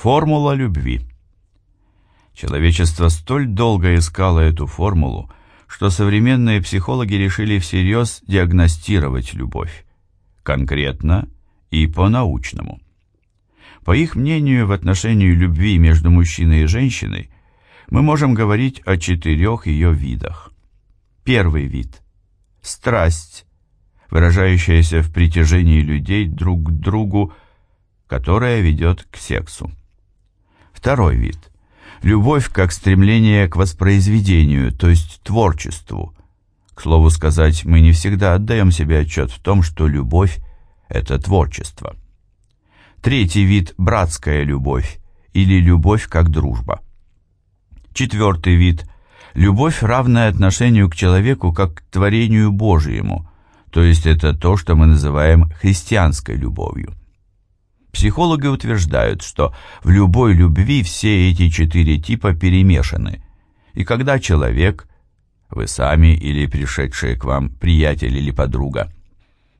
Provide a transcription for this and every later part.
Формула любви. Человечество столь долго искало эту формулу, что современные психологи решили всерьез диагностировать любовь. Конкретно и по-научному. По их мнению, в отношении любви между мужчиной и женщиной мы можем говорить о четырех ее видах. Первый вид – страсть, выражающаяся в притяжении людей друг к другу, которая ведет к сексу. Второй вид – любовь как стремление к воспроизведению, то есть творчеству. К слову сказать, мы не всегда отдаем себе отчет в том, что любовь – это творчество. Третий вид – братская любовь или любовь как дружба. Четвертый вид – любовь, равная отношению к человеку как к творению Божьему, то есть это то, что мы называем христианской любовью. Психологи утверждают, что в любой любви все эти четыре типа перемешаны, и когда человек, вы сами или пришедшие к вам приятель или подруга,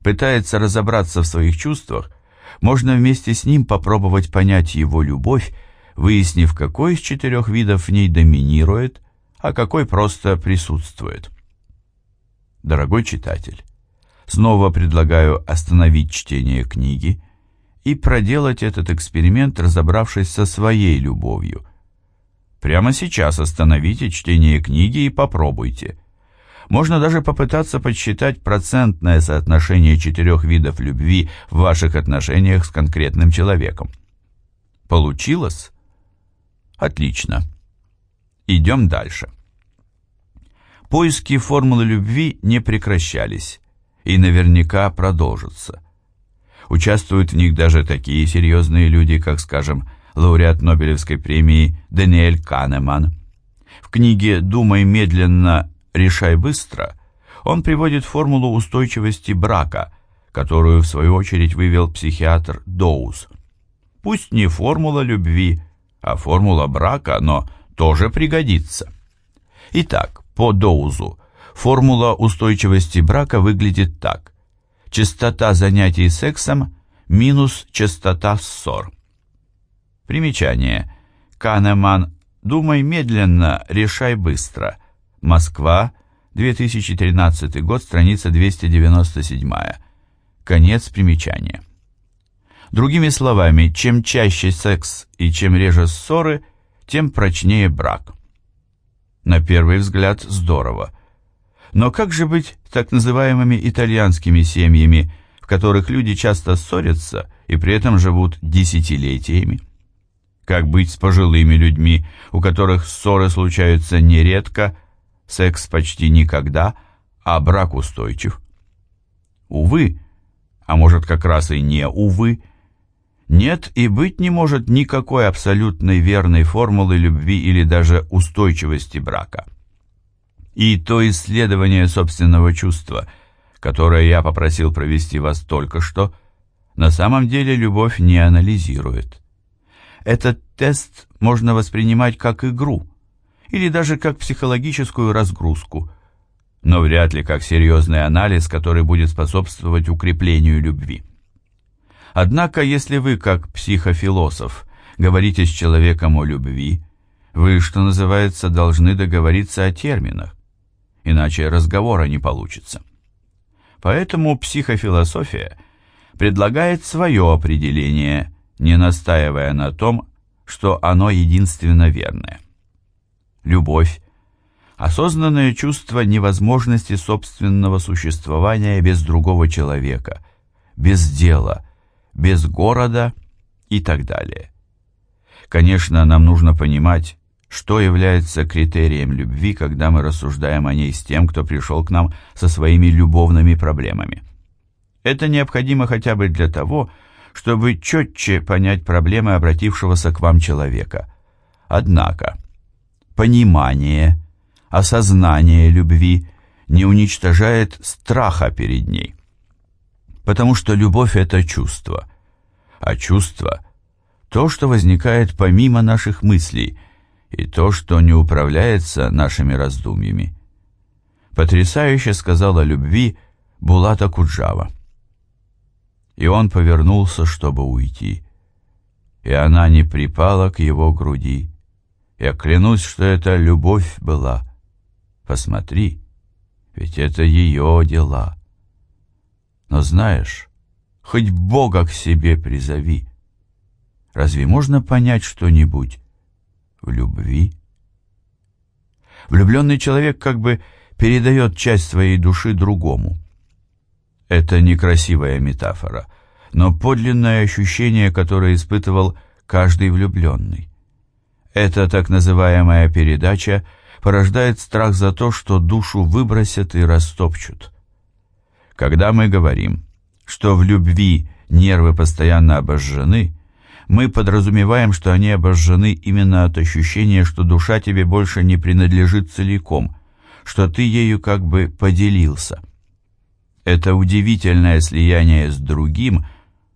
пытается разобраться в своих чувствах, можно вместе с ним попробовать понять его любовь, выяснив, какой из четырех видов в ней доминирует, а какой просто присутствует. Дорогой читатель, снова предлагаю остановить чтение книги и проделать этот эксперимент, разобравшись со своей любовью. Прямо сейчас остановите чтение книги и попробуйте – можно даже попытаться подсчитать процентное соотношение четырех видов любви в ваших отношениях с конкретным человеком. Получилось? Отлично. Идем дальше. Поиски формулы любви не прекращались и наверняка продолжатся. Участвуют в них даже такие серьезные люди, как, скажем, лауреат Нобелевской премии Даниэль Канеман. В книге «Думай медленно, «решай быстро», он приводит формулу устойчивости брака, которую в свою очередь вывел психиатр Доуз. Пусть не формула любви, а формула брака, но тоже пригодится. Итак, по Доузу формула устойчивости брака выглядит так. Частота занятий сексом минус частота ссор. Примечание. Канеман «Думай медленно, решай быстро». Москва, 2013 год, страница 297. Конец примечания. Другими словами, чем чаще секс и чем реже ссоры, тем прочнее брак. На первый взгляд здорово. Но как же быть так называемыми итальянскими семьями, в которых люди часто ссорятся и при этом живут десятилетиями? Как быть с пожилыми людьми, у которых ссоры случаются нередко, секс почти никогда, а брак устойчив. Увы, а может как раз и не увы, нет и быть не может никакой абсолютной верной формулы любви или даже устойчивости брака. И то исследование собственного чувства, которое я попросил провести вас только что, на самом деле любовь не анализирует. Этот тест можно воспринимать как игру – или даже как психологическую разгрузку, но вряд ли как серьезный анализ, который будет способствовать укреплению любви. Однако, если вы, как психофилософ, говорите с человеком о любви, вы, что называется, должны договориться о терминах, иначе разговора не получится. Поэтому психофилософия предлагает свое определение, не настаивая на том, что оно единственно верное любовь, осознанное чувство невозможности собственного существования без другого человека, без дела, без города и так далее. Конечно, нам нужно понимать, что является критерием любви, когда мы рассуждаем о ней с тем, кто пришел к нам со своими любовными проблемами. Это необходимо хотя бы для того, чтобы четче понять проблемы обратившегося к вам человека. Однако, понимание, осознание любви не уничтожает страха перед ней. Потому что любовь – это чувство, а чувство – то, что возникает помимо наших мыслей, и то, что не управляется нашими раздумьями. Потрясающе сказала любви Булата Куджава. И он повернулся, чтобы уйти. и она не припала к его груди. Я клянусь, что это любовь была. Посмотри, ведь это ее дела. Но знаешь, хоть Бога к себе призови. Разве можно понять что-нибудь в любви? Влюбленный человек как бы передает часть своей души другому. Это некрасивая метафора, но подлинное ощущение, которое испытывал каждый влюбленный. Эта так называемая передача порождает страх за то, что душу выбросят и растопчут. Когда мы говорим, что в любви нервы постоянно обожжены, мы подразумеваем, что они обожжены именно от ощущения, что душа тебе больше не принадлежит целиком, что ты ею как бы поделился. Это удивительное слияние с другим,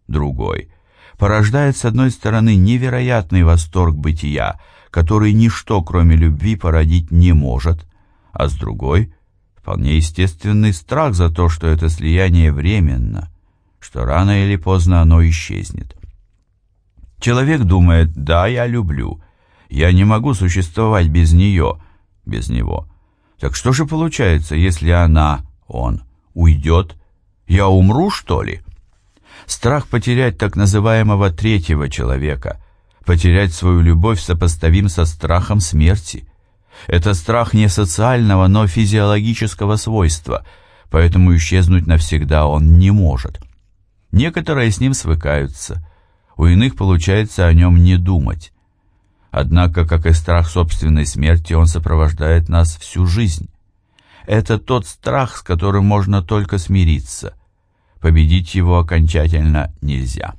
другой, порождает с одной стороны невероятный восторг бытия, который ничто, кроме любви, породить не может, а с другой — вполне естественный страх за то, что это слияние временно, что рано или поздно оно исчезнет. Человек думает, да, я люблю, я не могу существовать без нее, без него. Так что же получается, если она, он, уйдет? Я умру, что ли? Страх потерять так называемого третьего человека, потерять свою любовь сопоставим со страхом смерти. Это страх не социального, но физиологического свойства, поэтому исчезнуть навсегда он не может. Некоторые с ним свыкаются – у иных получается о нем не думать. Однако, как и страх собственной смерти, он сопровождает нас всю жизнь. Это тот страх, с которым можно только смириться. Победить его окончательно нельзя.